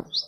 Oops.